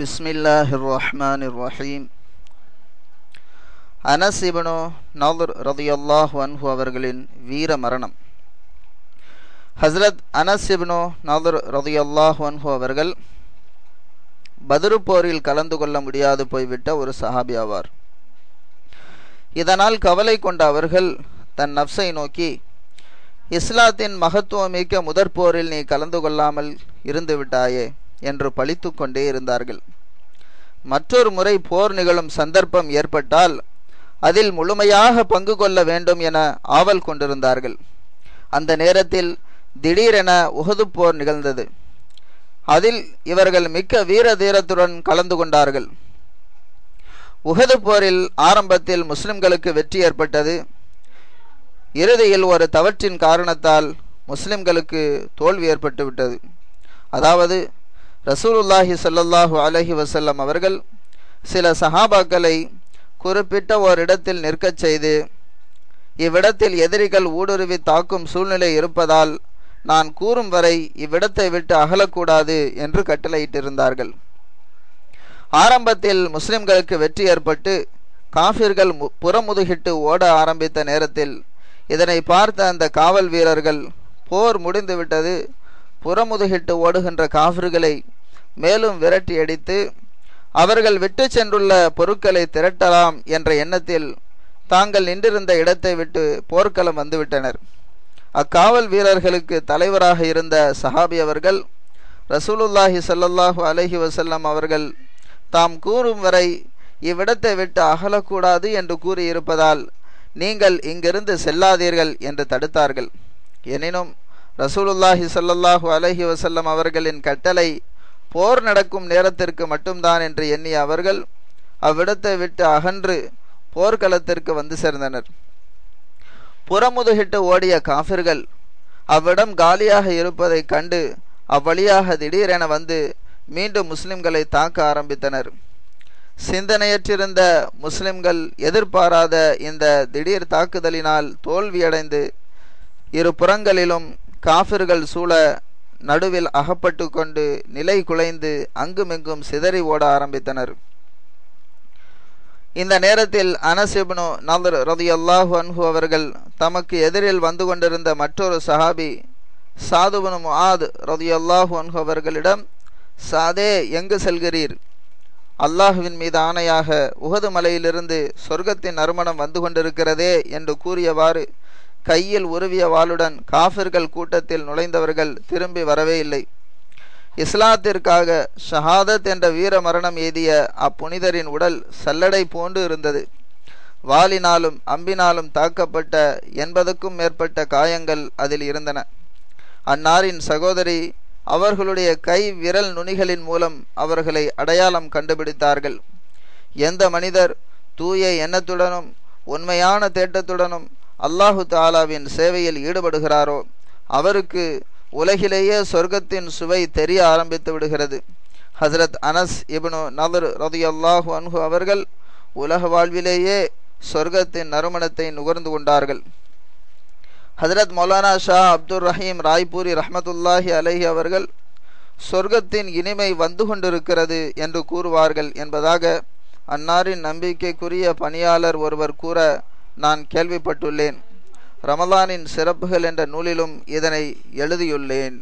بسم الله الرحمن الرحيم அனஸ் இப்னு நதுர் ரதியல்லாஹு அன்ஹு அவர்களின் வீர மரணம் ஹஸ்ரத் அனஸ் இப்னு நதுர் ரதியல்லாஹு அன்ஹு அவர்கள் பத்ரு போரில் கலந்து கொள்ள முடியாது போய்விட்ட ஒரு சஹாபி ஆவார் இதனால் கவலை கொண்ட அவர்கள் தன் நப்சை நோக்கி இஸ்லாத்தின் மகத்துவமிக்க முதற் போரில் நீ கலந்து கொள்ளாமல் இருந்து விட்டாயே என்று பழித்து கொண்டே இருந்தார்கள். மற்றொரு முறை போர் நிகழும் சந்தர்ப்பம் ஏற்பட்டால் அதில் முழுமையாக பங்கு கொள்ள வேண்டும் என ஆவல் கொண்டிருந்தார்கள். அந்த நேரத்தில் திடீரென உகது போர் நிகழ்ந்தது. அதில் இவர்கள் மிக்க வீர தீரத்துடன் கலந்து கொண்டார்கள். உகது போரில் ஆரம்பத்தில் முஸ்லிம்களுக்கு வெற்றி ஏற்பட்டது. இறுதியில் ஒரு தவற்றின் காரணத்தால் முஸ்லிம்களுக்கு தோல்வி ஏற்பட்டுவிட்டது. அதாவது ரசூலுல்லாஹி சல்லல்லாஹு அலஹி வசல்லம் அவர்கள் சில சஹாபாக்களை குறிப்பிட்ட ஓரிடத்தில் நிற்கச் செய்து இவ்விடத்தில் எதிரிகள் ஊடுருவி தாக்கும் சூழ்நிலை இருப்பதால் நான் கூறும் வரை இவ்விடத்தை விட்டு அகலக்கூடாது என்று கட்டளையிட்டிருந்தார்கள். ஆரம்பத்தில் முஸ்லிம்களுக்கு வெற்றி ஏற்பட்டு காஃபிர்கள் புறமுதுகிட்டு ஓட ஆரம்பித்த நேரத்தில் இதனை பார்த்த அந்த காவல் வீரர்கள் போர் முடிந்துவிட்டது. புறமுதுகிட்டு ஓடுகின்ற காஃபிர்களை மேலும் விரட்டி அடித்து அவர்கள் விட்டு சென்றுள்ள பொருட்களை திரட்டலாம் என்ற எண்ணத்தில் தாங்கள் நின்றிருந்த இடத்தை விட்டு போர்க்களம் வந்துவிட்டனர். அக்காவல் வீரர்களுக்கு தலைவராக இருந்த சஹாபி அவர்கள் ரசூலுல்லாஹி சல்லாஹு அலஹி வசல்லம் அவர்கள் தாம் கூறும் வரை இவ்விடத்தை விட்டு அகலக்கூடாது என்று கூறியிருப்பதால் நீங்கள் இங்கிருந்து செல்லாதீர்கள் என்று தடுத்தார்கள். எனினும் ரசூலுல்லாஹி சல்லாஹூ அலஹி வசல்லம் அவர்களின் கட்டளை போர் நடக்கும் நேரத்திற்கு மட்டும்தான் என்று எண்ணிய அவர்கள் அவ்விடத்தை விட்டு அகன்று போர்க்களத்திற்கு வந்து சேர்ந்தனர். புறமுதுகிட்டு ஓடிய காஃபிர்கள் அவ்விடம் காலியாக இருப்பதை கண்டு அவ்வழியாக திடீரென வந்து மீண்டும் முஸ்லிம்களை தாக்க ஆரம்பித்தனர். சிந்தனையற்றிருந்த முஸ்லிம்கள் எதிர்பாராத இந்த திடீர் தாக்குதலினால் தோல்வியடைந்து இரு புறங்களிலும் காஃபிர்கள் சூழ நடுவில் அகப்பட்டு கொண்டு நிலை குலைந்து அங்குமிங்கும் சிதறி ஓட ஆரம்பித்தனர். இந்த நேரத்தில் அனசிபுனு நலர் ரதி அல்லாஹு அன்ஹு அவர்கள் தமக்கு எதிரில் வந்து கொண்டிருந்த மற்றொரு சஹாபி சாதுபனு முஆத் ரதி அல்லாஹு அன்ஹு அவர்களிடம் சாதே எங்கு செல்கிறீர்? அல்லாஹுவின் மீது ஆணையாக உகது மலையிலிருந்து சொர்க்கத்தின் நறுமணம் வந்து கொண்டிருக்கிறதே என்று கூறியவாறு கையில் உருவிய வாளுடன் காஃபிர்கள் கூட்டத்தில் நுழைந்தவர்கள் திரும்பி வரவே இல்லை. இஸ்லாத்திற்காக ஷஹாதத் என்ற வீர மரணம் எய்திய அப்புனிதரின் உடல் சல்லடை போன்று இருந்தது. வாளினாலும் அம்பினாலும் தாக்கப்பட்ட எண்பதுக்கும் மேற்பட்ட காயங்கள் அதில் இருந்தன. அன்னாரின் சகோதரி அவர்களுடைய கை விரல் நுனிகளின் மூலம் அவர்களை அடையாளம் கண்டுபிடித்தார்கள். எந்த மனிதர் தூய எண்ணத்துடனும் உண்மையான தேட்டத்துடனும் அல்லாஹு தாலாவின் சேவையில் ஈடுபடுகிறாரோ அவருக்கு உலகிலேயே சொர்க்கத்தின் சுவை தெரிய ஆரம்பித்து விடுகிறது. ஹசரத் அனஸ் இப்னு நதர் ரதியல்லாஹு அன்ஹு அவர்கள் உலக வாழ்விலேயே சொர்க்கத்தின் நறுமணத்தை நுகர்ந்து கொண்டார்கள். ஹசரத் மௌலானா ஷா அப்துல் ரஹீம் ராய்பூரி ரஹமத்துல்லாஹி அலஹி அவர்கள் சொர்க்கத்தின் இனிமை வந்து கொண்டிருக்கிறது என்று கூறுவார்கள் என்பதாக அன்னாரின் நம்பிக்கைக்குரிய பணியாளர் ஒருவர் கூற நான் கேள்விப்பட்டுள்ளேன். ரமலானின் சிறப்புகள் என்ற நூலிலும் இதனை எழுதியுள்ளேன்.